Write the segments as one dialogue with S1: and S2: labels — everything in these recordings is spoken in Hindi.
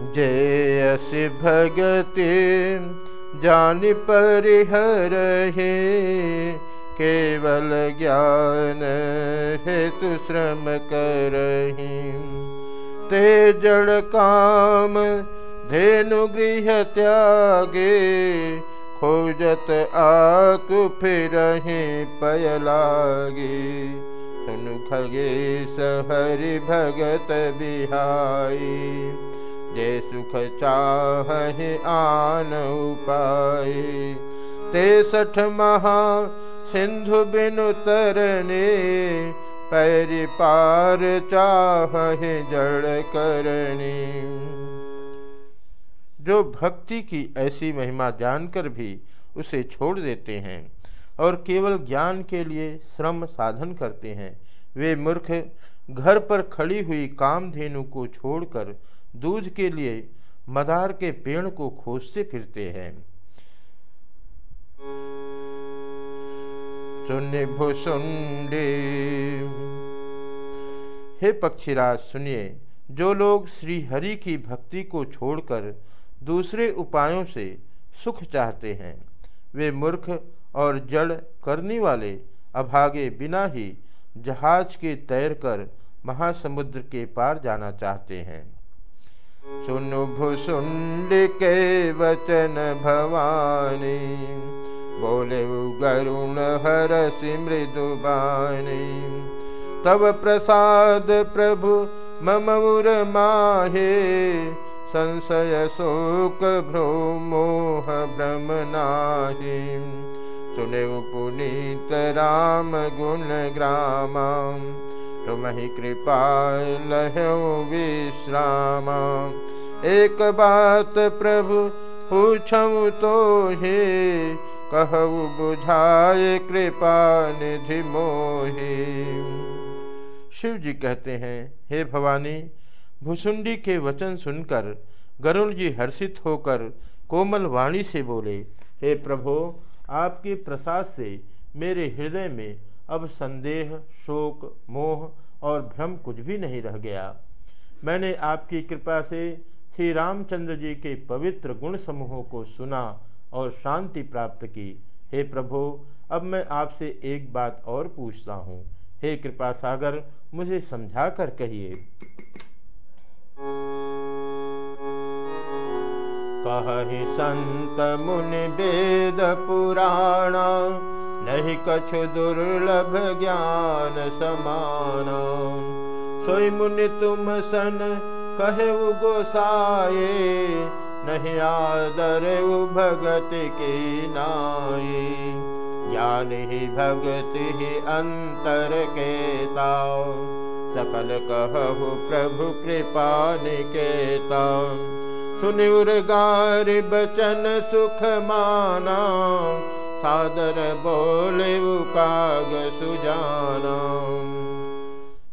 S1: जय भगति जान परिहर केवल ज्ञान हेतु श्रम करही। ते जड़ काम धेनु गृह त्यागे खोजत आकु फिर पयलागे। सुनु खगे सहरि भगत बिहाई जे सुख चाह आन उपाय। ते सठ महा सिंधु बिनु तरने पैरि पार चाह जड़ करनी जो भक्ति की ऐसी महिमा जानकर भी उसे छोड़ देते हैं और केवल ज्ञान के लिए श्रम साधन करते हैं, वे मूर्ख घर पर खड़ी हुई कामधेनु को छोड़कर दूध के लिए मदार के पेड़ को खोजते फिरते हैं। सुन भुसुंडे हे पक्षीराज, सुनिए, जो लोग श्री हरि की भक्ति को छोड़कर दूसरे उपायों से सुख चाहते हैं, वे मूर्ख और जड़ करने वाले अभागे बिना ही जहाज़ के तैर कर महासमुद्र के पार जाना चाहते हैं। सुनु भुसुंड के वचन भवानी बोले गरुण हर मृदु बानी। तब प्रसाद प्रभु मम उर माहे संशय शोक भ्रो मोह भ्रम नाही। सुने पुनीत राम गुण ग्राम तुम ही कृपा, लहो विश्राम। एक बात प्रभु पूछऊ तो हे, कहु बुझाए कृपा निधि मोहे। शिव जी कहते हैं, हे भवानी, भुसुंडी के वचन सुनकर, गरुण जी हर्षित होकर, कोमल वाणी से बोले, हे प्रभो, आपके प्रसाद से मेरे हृदय में अब संदेह, शोक, मोह और भ्रम कुछ भी नहीं रह गया। मैंने आपकी कृपा से श्री रामचंद्र जी के पवित्र गुण समूहों को सुना और शांति प्राप्त की। हे प्रभो, अब मैं आपसे एक बात और पूछता हूँ। हे कृपा सागर, मुझे समझा कर कहिए। कहि संत मुनि वेद पुराण नहीं कछु दुर्लभ ज्ञान समान। सोई मुनि तुम सन कहे गोसाए नहीं आदर भगत के नाये ज्ञान ही भगत ही अंतर के ताओ सकल कहु प्रभु कृपा निकेता। सुनिवर गार बचन सुख माना सादर बोले काग सुजाना।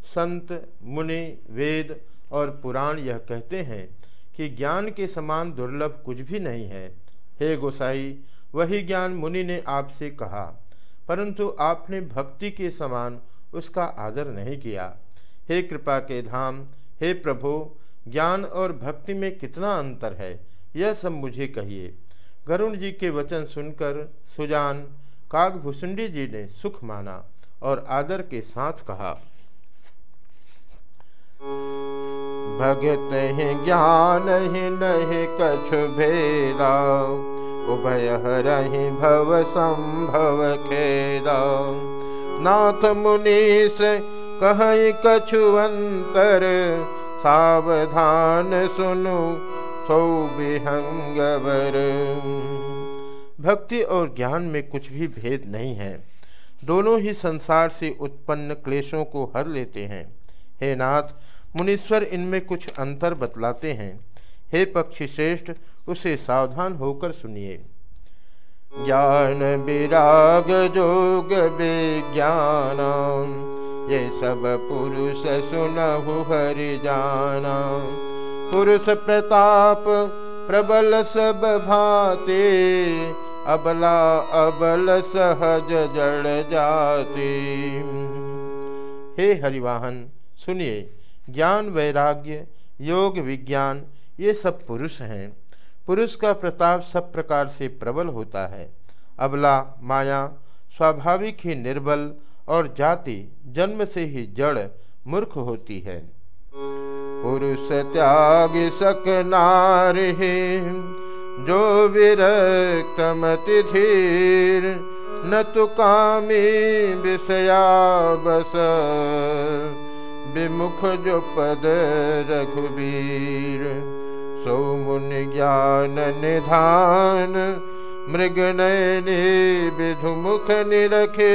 S1: संत, मुनि, वेद और पुराण यह कहते हैं कि ज्ञान के समान दुर्लभ कुछ भी नहीं है। हे गोसाई, वही ज्ञान मुनि ने आपसे कहा, परंतु आपने भक्ति के समान उसका आदर नहीं किया। हे कृपा के धाम, हे प्रभु, ज्ञान और भक्ति में कितना अंतर है, यह सब मुझे कहिए। गरुण जी के वचन सुनकर सुजान कागभूषुंडी जी ने सुख माना और आदर के साथ कहा, भगत ही ज्ञान ही नहीं कछु भेदा, उभय रही भव संभव खेदा। नाथ मुनीस कह कछु अंतर, सावधान सुनु सौ विहंगवर भक्ति और ज्ञान में कुछ भी भेद नहीं है। दोनों ही संसार से उत्पन्न क्लेशों को हर लेते हैं। हे नाथ, मुनीश्वर इनमें कुछ अंतर बतलाते हैं। हे पक्षी श्रेष्ठ उसे सावधान होकर सुनिए। ज्ञान विराग जोग विज्ञान, ये सब पुरुष सुनहु हरि जाना पुरुष प्रताप, प्रबल सब भाते, अबला अबल सहज जड़ जाते। हे हरिवाहन, सुनिए, ज्ञान, वैराग्य, योग, विज्ञान, ये सब पुरुष हैं। पुरुष का प्रताप सब प्रकार से प्रबल होता है। अबला, माया, स्वाभाविक ही निर्बल और जाति जन्म से ही जड़ मूर्ख होती है। पुरुष त्याग सक नार जो विरक्त धीर न तो कामी विषया बस। विमुख जो पद रघुबीर, सो मुन ज्ञान निधान। मृग नयने विधु मुख निरखे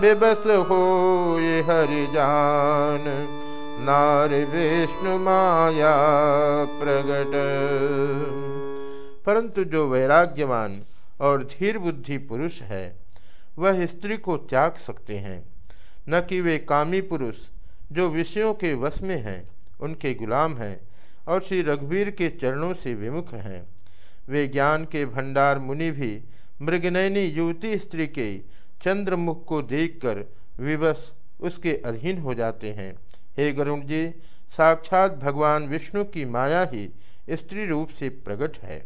S1: विबस हो ये हरि जान नार विष्णु माया प्रगट। परंतु जो वैराग्यवान और धीर बुद्धि पुरुष है, वह स्त्री को त्याग सकते हैं। न कि वे कामी पुरुष, जो विषयों के वश में हैं, उनके गुलाम हैं और श्री रघुवीर के चरणों से विमुख हैं। वे ज्ञान के भंडार मुनि भी मृगनयनी युवती स्त्री के चंद्रमुख को देखकर विवश उसके अधीन हो जाते हैं। हे गरुण जी साक्षात भगवान विष्णु की माया ही स्त्री रूप से प्रकट है।